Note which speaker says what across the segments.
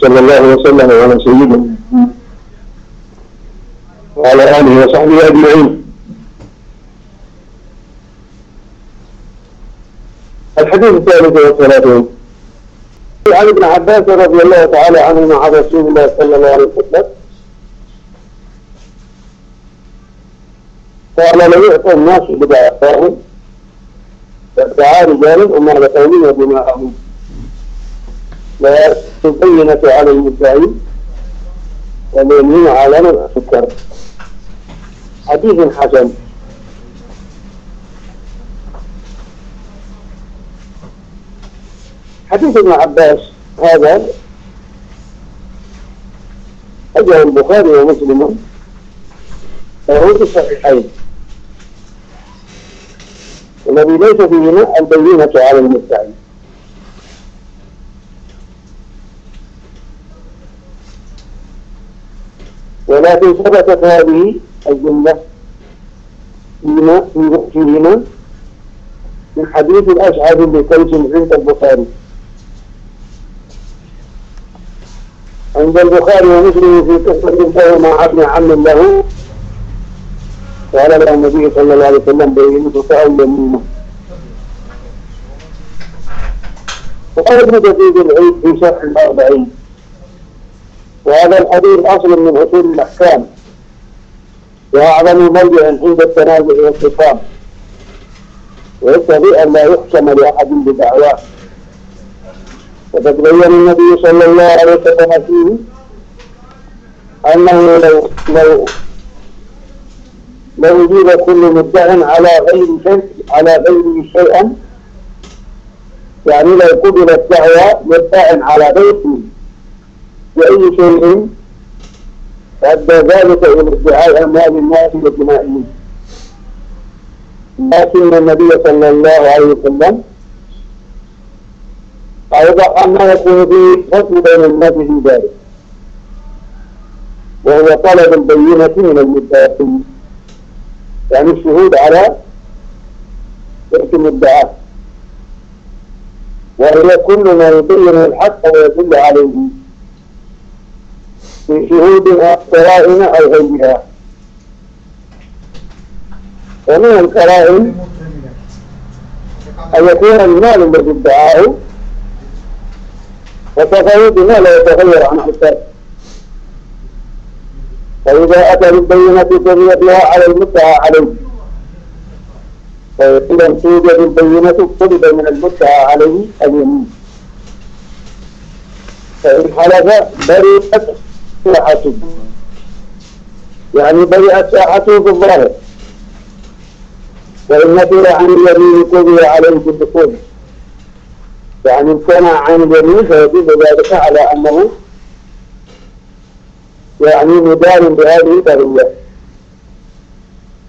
Speaker 1: صلى الله وسلم على سيدنا وعلى آله وصحبه أجمعين. الحديث الثالث والثلاثون. عن ابن عباس رضي الله تعالى عنهما عن رسول الله صلى الله عليه وسلم. قال لو يعطى الناس بدعاءهم. فادعى رجال أمر قومهم تبينة على المدعي واليمين على من أفكر حديث حسن. حديث ابن عباس هذا أجل البخاري ومسلم. فهو في الصحيحين. الذي ليس فيهما البينة على المدعي ولكن ثبتت هذه الجملة فيما فيهما من حديث الأشعث قيس عند البخاري. عند البخاري ومسلم في قصة له مع ابن عم له. قال له النبي صلى الله عليه وسلم بينه فأو يمينه وقال ابن دقيق العيد في شرح الأربعين. وهذا الحديث أصل من أصول الأحكام. وأعظم مرجع عند التنازع والخصام. ويقتضي أن لا يحكم لأحد بدعواه. وقد بين النبي صلى الله عليه وسلم فيه أنه لو لو لو أجيب كل مدع على غير شيء على غير شيئا يعني لو قبلت دعوة مدع على بيته بأي شيء أدى ذلك إلى ادعاء أموال الناس ودمائهم لكن النبي صلى الله عليه وسلم أوضح أن يكون في فصل بين الناس في ذلك. وهو طلب البينة من المدعين يعني الشهود على تلك المدعاة. وهي كل ما يبين الحق ويدل عليه. في شهود أو قرائن أو غيرها. ومن القرائن أن يكون المال الذي ادعاه وتفاوت بما لا يتغير عن حساب. فإذا أتى بالبينة تريدها على المدعى عليه. فإذا توجد البينة طلب من المدعى عليه اليمين. فإن حلف برئت ساحته يعني برئت ساحته بالظاهر وإن نفر عن اليمين قضي عليه بالدخول يعني امتنع عن اليمين فيدل ذلك على أنه يعني مدار بهذه البرية.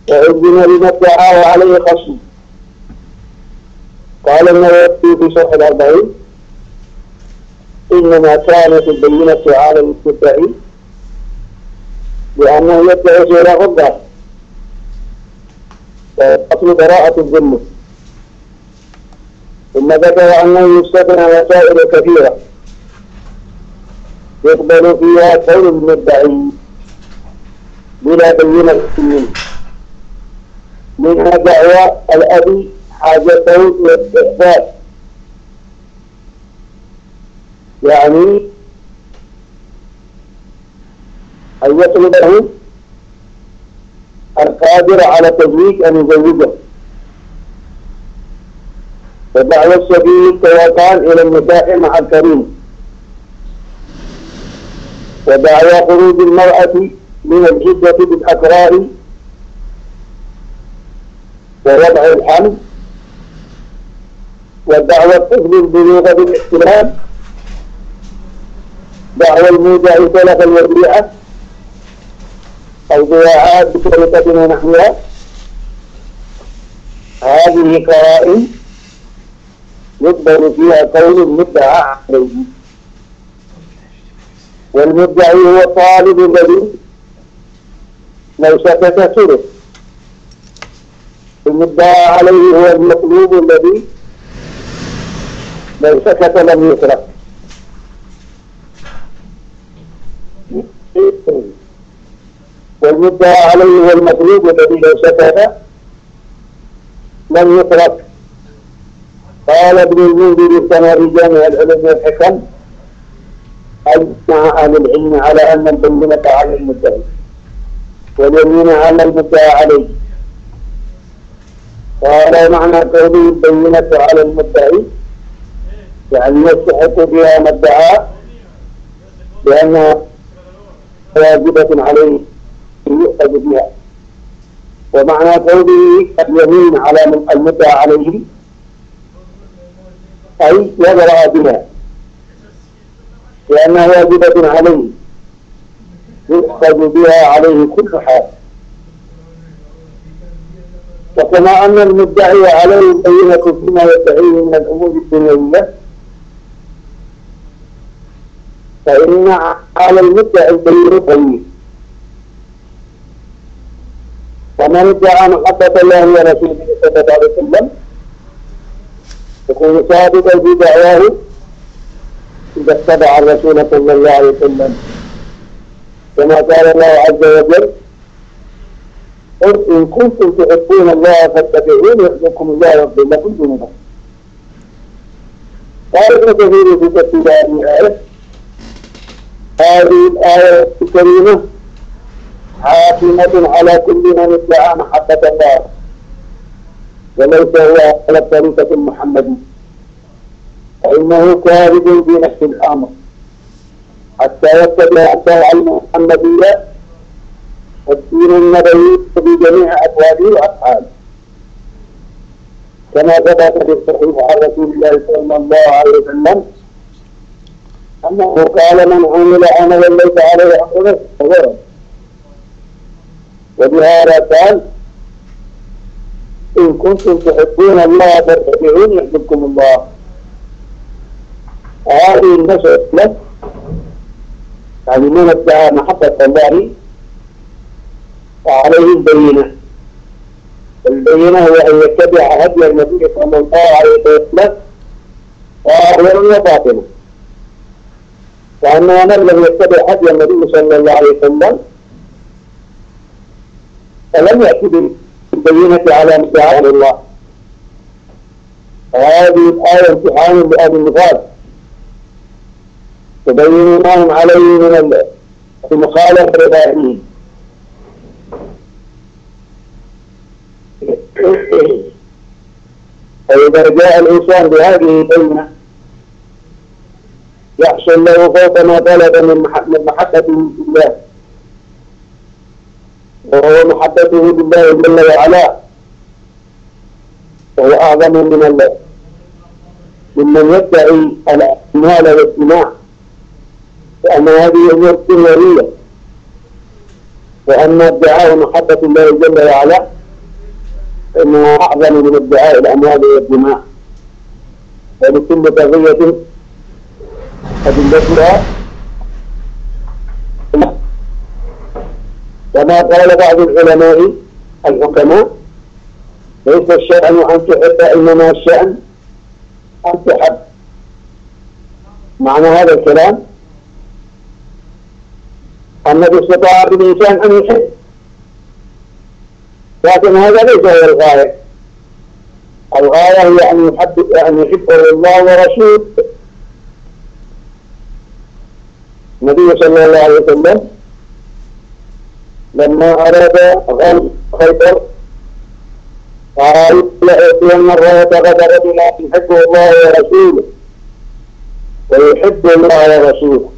Speaker 1: وأذن لما ادعاه عليه خصم. قال النووي في شرح الأربعين. إنما كانت البينة على المدعي لأنه يدعي سورة غضة أصل براءة الذمة ثم ذكر أنه يستثنى وسائل كثيرة. يقبل فيها قول المدعي بلا بينة منه منها دعوى الأبي حاجته والاستحباب يعني أن يطلبه القادر على تزويج أن يزوجه. ودعوى السبيل توقعا إلى النكاح مع الكريم. ودعوى خروج المرأة من الجدة بالأكرار ووضع الحمل. ودعوى الطفل البلوغ بالاحتلال. دعوى المودع تلف الوديعة أو ضياعات بسرقة ونحوها هذه قرائن يقبل فيها قول المدعى عليه. والمدعي هو الطالب الذي لو سكت سرق المدعى عليه هو المطلوب الذي لو سكت لم يسرق المدعى عليه هو المطلوب الذي لو سكت لم يترك. قال ابن المنذر في جامع العلوم والحكم أجمع أهل العلم على أن البينة على المدعي واليمين على المدعى عليه. قال معنى قوله البينة على المدعي؟ يعني يستحق بها ما ادعى لأنها واجبة عليه. يؤخذ بها ومعنى قوله اليمين على المدعى عليه؟ أي يبرأ بها لأنها واجبة عليه. يؤخذ بها عليه كل حال. وكما أن المدعي عليه البينة فيما يدعيه من الأمور الدنيوية فإن على المدعي البينة ومن ادعى محبة الله ورسوله صلى الله عليه وسلم يكون صادقا في دعواه إذا اتبع الرسول صلى الله عليه وسلم. كما قال الله عز وجل قل إن كنتم تحبون الله فاتبعوني يحبكم الله ويغفر لكم ذنوبكم. قال ابن كثير في تفسير هذه الآية هذه الآية الكريمة حاكمة على كل من ادعى محبة الله. وليس هو على الطريقة المحمدية فإنه كاذب في نفس الأمر. حتى يتبع الشرع المحمدية والدين النبوي بجميع أقواله وأفعاله. كما ثبت في الصحيح عن رسول الله صلى الله عليه وسلم أنه قال من عمل عملا ليس عليه أمره فهو وبهذا قال إن كنتم تحبون الله فاتبعوني يحببكم الله. هذه المسألة يعني من ادعى محبة الله فعليه البينة. البينة هو أن يتبع هدي النبي صلى الله عليه وسلم ظاهرا وباطنا فأن من لم يتبع هدي النبي صلى الله عليه وسلم فلم يأتي بالبينة على مدعاء الله. فهذه الآية امتحان لأهل النفاذ تبين ما هم عليه من المخالفة لباهيه فإذا جاء الإنسان بهذه البينة يحصل له فوق ما طلب من محبته بالله وهو محبته بالله جل وعلا. وهو أعظم من الله ممن يدعي الأموال والدماء. وأن هذه أمور دنيوية وأن ادعاء محبة الله جل وعلا. إنه أعظم من ادعاء الأموال والدماء. ولكل قضية أدلتها كما قال بعض العلماء الحكماء ليس الشأن أن تحب إنما الشأن أن تحب. معنى هذا الكلام؟ أن استطاع الإنسان أن يحب. لكن هذا ليس هو الغاية. الغاية هي أن يحب أن يحبه الله ورسوله. النبي صلى الله عليه وسلم لما أراد غزو خيبر قال لأتين الراية غدر بما يحبه الله ورسوله. ويحب الله ورسوله.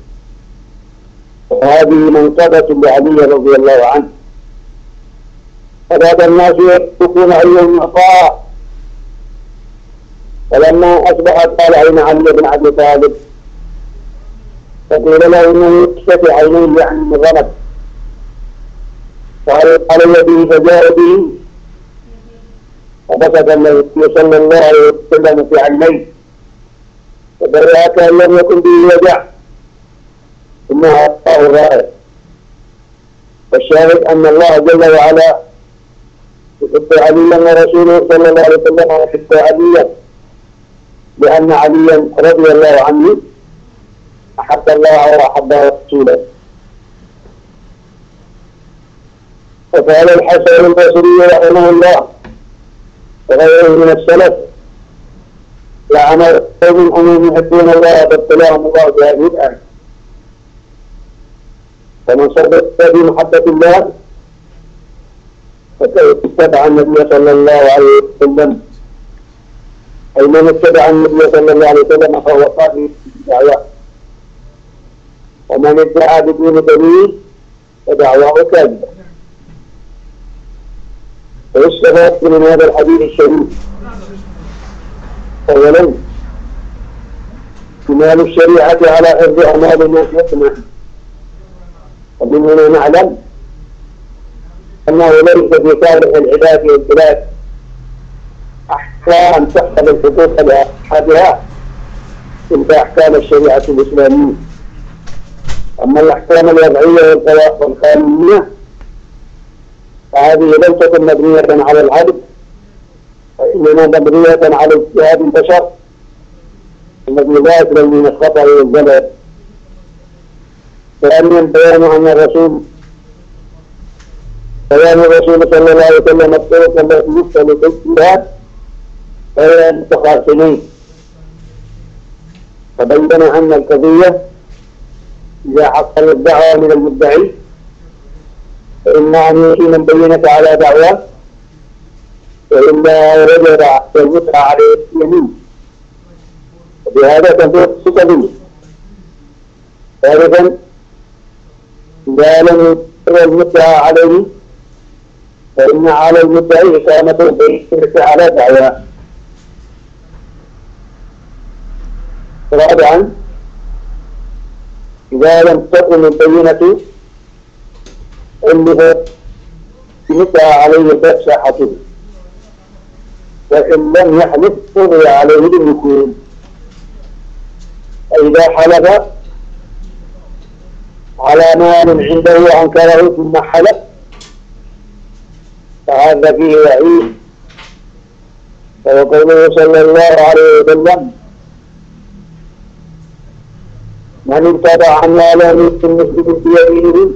Speaker 1: وهذه منقبة لعلي رضي الله عنه. فبعد الناس يتركون أيهم عطاء. فلما أصبح قال أين علي بن عبد طالب فقيل له إنه يكشف عينيه يعني من قال علي به فجاء به النبي صلى الله عليه وسلم في عينيه. فبرأ كأن لم يكن به وجع. ثم أعطاه الرائع والشاهد أن الله جل وعلا يحب عليا ورسوله صلى الله عليه وسلم ويحب عليا. لأن عليا رضي الله عنه أحب الله وأحب رسوله. وقال الحسن البصري رحمه الله وغيره من السلف لعن قوم هم يحبون الله فابتلاهم الله بهذه الآية. فمن صدق في محبة الله فكيف اتبع النبي صلى الله عليه وسلم. أي من اتبع النبي صلى الله عليه وسلم فهو قائم بالدعوة ومن ادعى بدون دليل فدعواه كاذبة ويستفاد من هذا الحديث الشريف. أولا كمال الشريعة على حفظ أعمال يسمع ومن هنا نعلم أنه ليس في صالح العباد والبلاد أحكام تحفظ الحقوق لأصحابها تلك أحكام الشريعة الإسلامية. أما الأحكام الوضعية والقانونية فهذه لم تكن مبنية على العدل وإنما مبنية على اجتهاد البشر الذي لا يسلم من الخطأ والزلل ثانيا بيان أن الرسول بيان الرسول صلى الله عليه وسلم الطرق التي يسأل فيها غير المتخاصمين فبين أن القضية إذا حصل الدعوة من المدعي فإن أن يقيم البينة على دعواه وإلا وجد المدعى عليه اليمين وبهذا تنفق القضية ثالثا إذا لم يقر المدعى عليه فإن على المدعي إقامة البينة على دعواه رابعا إذا لم تكن البينة علمه مثل عليه فساحته وإن لم يحلف قضي عليه بالنكول فإذا حلف على مال عنده أنكره ثم حلف فهذا فيه وعيد. وهو صلى الله عليه وسلم من ابتدع ما لم يكن مسجد بيمينه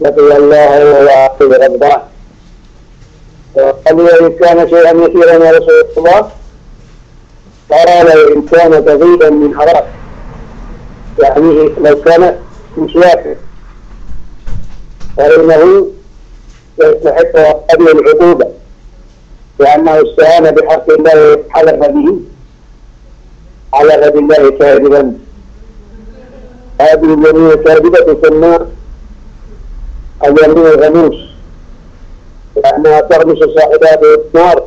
Speaker 1: لقي الله وهو عاقب غضبان وقال إن كان شيئا يسيرا يا رسول الله قال إن كان تغيبا من حرام يعني لو كان مسواكا فإنه يستحق هذه العقوبة لأنه استعان بحق الله حلف به. على غد الله كاذبا. هذه اليمين الكاذبة تسمى اليمين الغموس لأنها تغمس صاحبها بالنار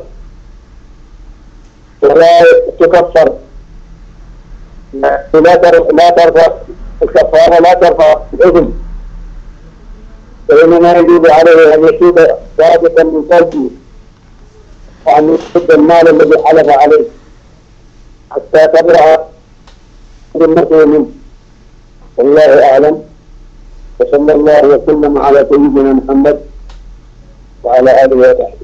Speaker 1: ولا تكفر. لا لا ترفع الكفارة لا ترفع الإثم فإنما يجب عليه أن يتوب صادقا من قلبه. وأن يسد المال الذي حلف عليه. حتى تبرع ذمته منه. والله أعلم. وصلى الله وسلم على سيدنا محمد وعلى آله وصحبه.